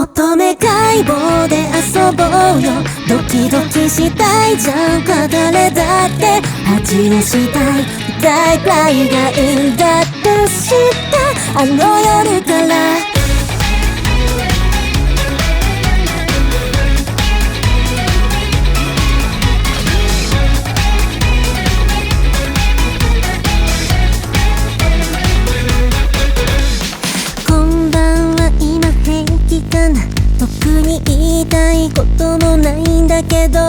乙女解剖で遊ぼうよ。ドキドキしたいじゃん。か誰だって。恥をしたい。大くらいがいいんだって知った。あの夜からに言いたいこともないんだけど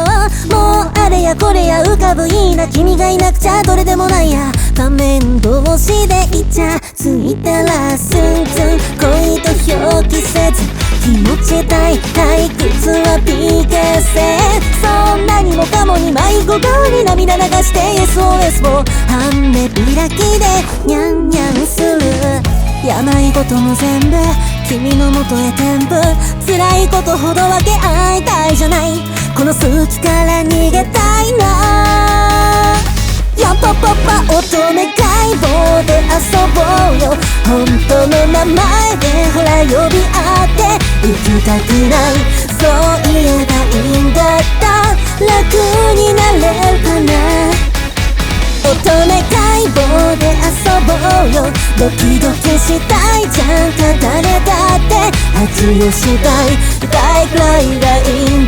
もうあれやこれや浮かぶいいな君がいなくちゃどれでもないや。仮面同士でイチャついたらスンツン恋と表記せず気持ちたい退屈は PK 性そんなにもかもに迷子顔に涙流して SOS を半目開きでニャンニャンする。病ことも全部君の元へ転布辛いことほど分け合いたいじゃない。この好きから逃げたいな。やっぱパパ乙女解剖で遊ぼうよ。本当の名前でほら呼び合って行きたくない。そう言えばいいんだった。楽になれるかな。乙女解剖で遊ぼうよ。ドキドキしたいじゃん。か誰だ強したい。大くらいがいい。